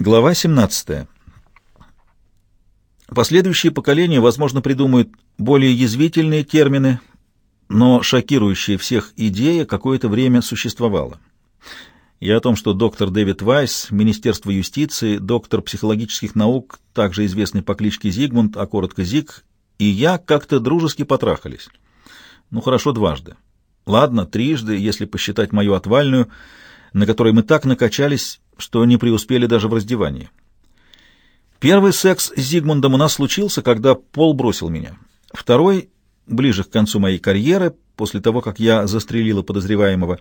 Глава 17. Последующие поколения, возможно, придумают более язвительные термины, но шокирующая всех идея какое-то время существовала. И о том, что доктор Дэвид Вайс, Министерство юстиции, доктор психологических наук, также известный по кличке Зигмунд, а коротко Зиг, и я как-то дружески потрахались. Ну, хорошо, дважды. Ладно, трижды, если посчитать мою отвальную, на которой мы так накачались, что не преуспели даже в раздевании. Первый секс с Зигмундом у нас случился, когда Пол бросил меня. Второй, ближе к концу моей карьеры, после того, как я застрелила подозреваемого.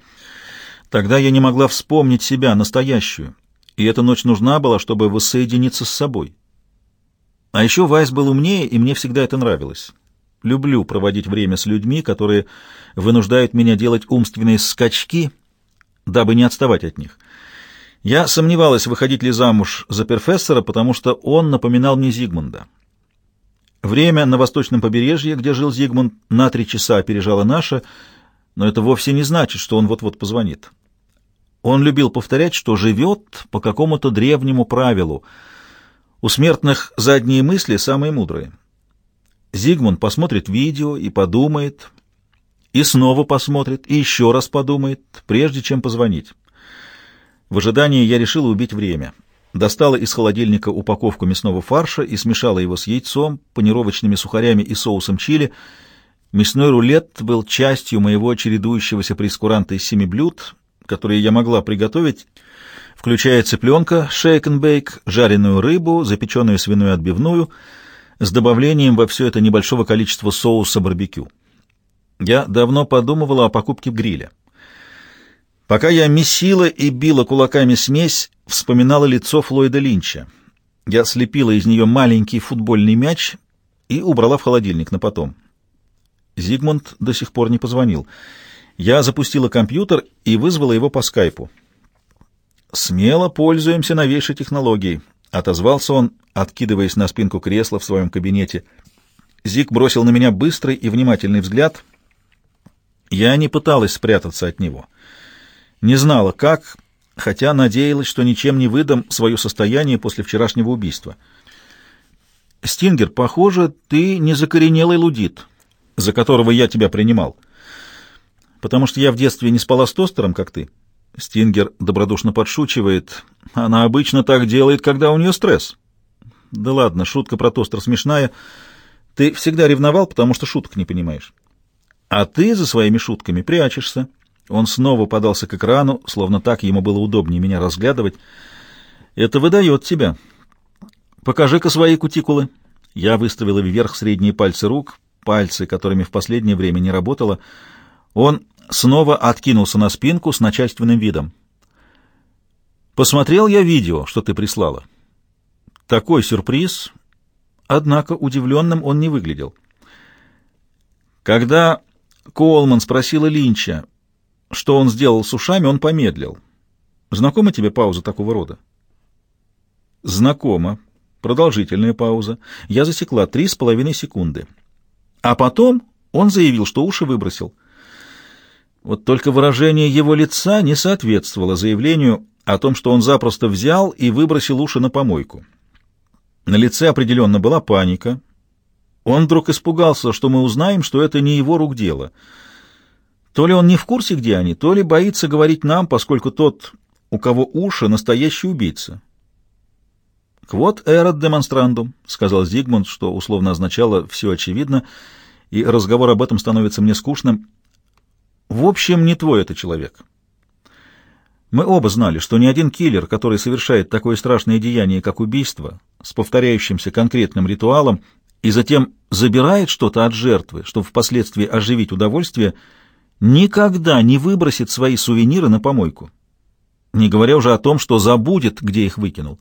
Тогда я не могла вспомнить себя, настоящую, и эта ночь нужна была, чтобы воссоединиться с собой. А еще Вайс был умнее, и мне всегда это нравилось. Люблю проводить время с людьми, которые вынуждают меня делать умственные скачки, дабы не отставать от них. Я сомневалась, выходить ли замуж за профессора, потому что он напоминал мне Зигмунда. Время на восточном побережье, где жил Зигмунд, на три часа опережало наше, но это вовсе не значит, что он вот-вот позвонит. Он любил повторять, что живет по какому-то древнему правилу. У смертных задние мысли самые мудрые. Зигмунд посмотрит видео и подумает, и снова посмотрит, и еще раз подумает, прежде чем позвонить. В ожидании я решила убить время. Достала из холодильника упаковку мясного фарша и смешала его с яйцом, панировочными сухарями и соусом чили. Мясной рулет был частью моего чередующегося прескуранта из семи блюд, которые я могла приготовить, включая цыпленка, шейк-н-бейк, жареную рыбу, запеченную свиную отбивную, с добавлением во все это небольшого количества соуса барбекю. Я давно подумывала о покупке гриля. Пока я месила и била кулаками смесь, вспоминала лицо Флойда Линча. Я слепила из нее маленький футбольный мяч и убрала в холодильник на потом. Зигмунд до сих пор не позвонил. Я запустила компьютер и вызвала его по скайпу. «Смело пользуемся новейшей технологией», — отозвался он, откидываясь на спинку кресла в своем кабинете. Зиг бросил на меня быстрый и внимательный взгляд. Я не пыталась спрятаться от него — не знала, как, хотя надеялась, что ничем не выдам свое состояние после вчерашнего убийства. «Стингер, похоже, ты не закоренелый лудит, за которого я тебя принимал. Потому что я в детстве не спала с тостером, как ты». Стингер добродушно подшучивает. «Она обычно так делает, когда у нее стресс». «Да ладно, шутка про тостер смешная. Ты всегда ревновал, потому что шуток не понимаешь. А ты за своими шутками прячешься». Он снова подался к экрану, словно так ему было удобнее меня разглядывать. «Это выдает тебя. Покажи-ка свои кутикулы». Я выставила вверх средние пальцы рук, пальцы, которыми в последнее время не работала. Он снова откинулся на спинку с начальственным видом. «Посмотрел я видео, что ты прислала. Такой сюрприз!» Однако удивленным он не выглядел. Когда Коулман спросила Линча, что он сделал с ушами, он помедлил. Знакома тебе пауза такого рода? Знакома. Продолжительная пауза. Я засекла три с половиной секунды. А потом он заявил, что уши выбросил. Вот только выражение его лица не соответствовало заявлению о том, что он запросто взял и выбросил уши на помойку. На лице определенно была паника. Он вдруг испугался, что мы узнаем, что это не его рук дело — то ли он не в курсе, где они, то ли боится говорить нам, поскольку тот, у кого уши, настоящий убийца. «Квот эрот демонстрандум», — сказал Зигмунд, что условно означало «все очевидно», и разговор об этом становится мне скучным. «В общем, не твой это человек». Мы оба знали, что ни один киллер, который совершает такое страшное деяние, как убийство, с повторяющимся конкретным ритуалом, и затем забирает что-то от жертвы, чтобы впоследствии оживить удовольствие — никогда не выбросит свои сувениры на помойку. Не говоря уже о том, что забудет, где их выкинул.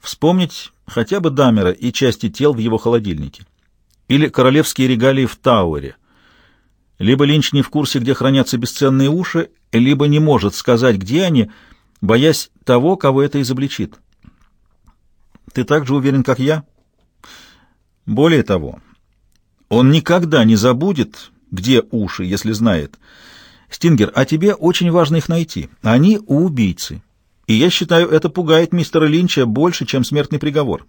Вспомнить хотя бы Дамера и части тел в его холодильнике. Или королевские регалии в Тауэре. Либо Линч не в курсе, где хранятся бесценные уши, либо не может сказать, где они, боясь того, кого это изобличит. Ты так же уверен, как я? Более того, он никогда не забудет, где уши, если знает. Стингер, а тебе очень важно их найти. Они у убийцы. И я считаю, это пугает мистера Линча больше, чем смертный приговор.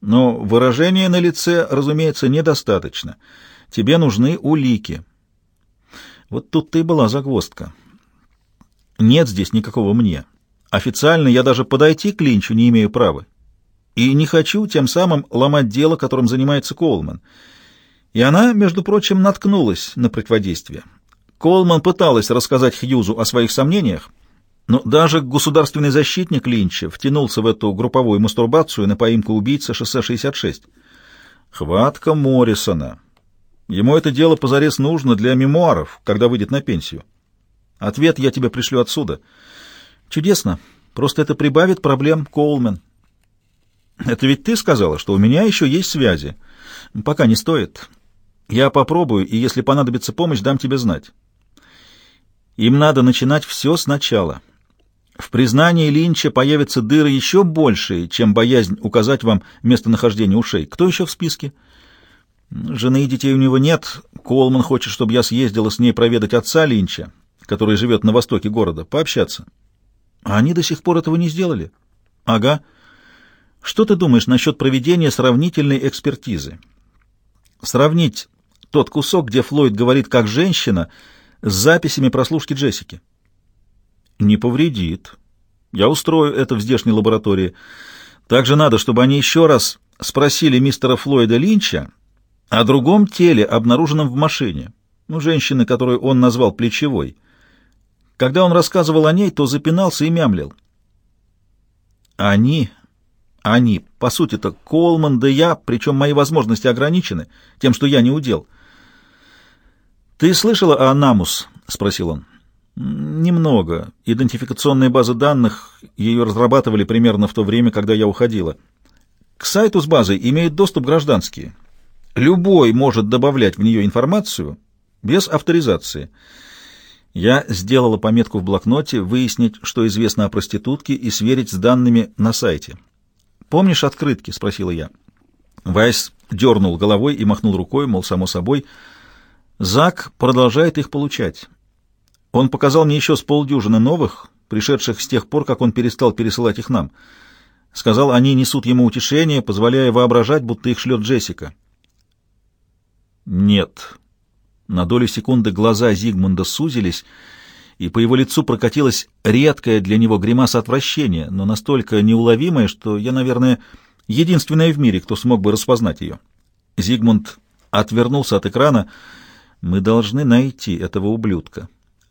Но выражения на лице, разумеется, недостаточно. Тебе нужны улики. Вот тут-то и была загвоздка. Нет здесь никакого «мне». Официально я даже подойти к Линчу не имею права. И не хочу тем самым ломать дело, которым занимается Колман. И она, между прочим, наткнулась на противодействие. Колман пыталась рассказать Хьюзу о своих сомнениях, но даже государственный защитник Линча втянулся в эту групповую мастурбацию на поимку убийцы шоссе 66. Хватка Моррисона. Ему это дело позарез нужно для мемуаров, когда выйдет на пенсию. Ответ я тебе пришлю отсюда. Чудесно. Просто это прибавит проблем, Коулмен. Это ведь ты сказала, что у меня еще есть связи. Пока не стоит. Я попробую, и если понадобится помощь, дам тебе знать. Им надо начинать все сначала. В признании Линча появятся дыры еще большие, чем боязнь указать вам местонахождение ушей. Кто еще в списке? Жены и детей у него нет. Колман хочет, чтобы я съездила с ней проведать отца Линча, который живет на востоке города, пообщаться. А они до сих пор этого не сделали. Ага. Что ты думаешь насчет проведения сравнительной экспертизы? Сравнить тот кусок, где Флойд говорит как женщина, с записями прослушки Джессики. Не повредит. Я устрою это в здешней лаборатории. Также надо, чтобы они еще раз спросили мистера Флойда Линча о другом теле, обнаруженном в машине. Ну, женщины, которую он назвал плечевой. Когда он рассказывал о ней, то запинался и мямлил. Они, они, по сути-то, Колман да я, причем мои возможности ограничены тем, что я не удел. «Ты слышала о Намус?» — спросил он. «Немного. Идентификационная база данных, ее разрабатывали примерно в то время, когда я уходила. К сайту с базой имеют доступ гражданские. Любой может добавлять в нее информацию без авторизации». Я сделала пометку в блокноте выяснить, что известно о проститутке, и сверить с данными на сайте. «Помнишь открытки?» — спросила я. Вайс дернул головой и махнул рукой, мол, само собой. Зак продолжает их получать. Он показал мне еще с полдюжины новых, пришедших с тех пор, как он перестал пересылать их нам. Сказал, они несут ему утешение, позволяя воображать, будто их шлет Джессика. «Нет», на долю секунды глаза Зигмунда сузились, и по его лицу прокатилась редкая для него гримаса отвращения, но настолько неуловимая, что я, наверное, единственная в мире, кто смог бы распознать ее. Зигмунд отвернулся от экрана. «Мы должны найти этого ублюдка».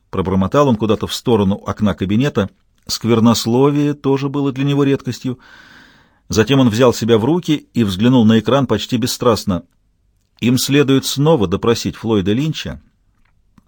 Пробормотал он куда-то в сторону окна кабинета. Сквернословие тоже было для него редкостью. Затем он взял себя в руки и взглянул на экран почти бесстрастно. Им следует снова допросить Флойда Линча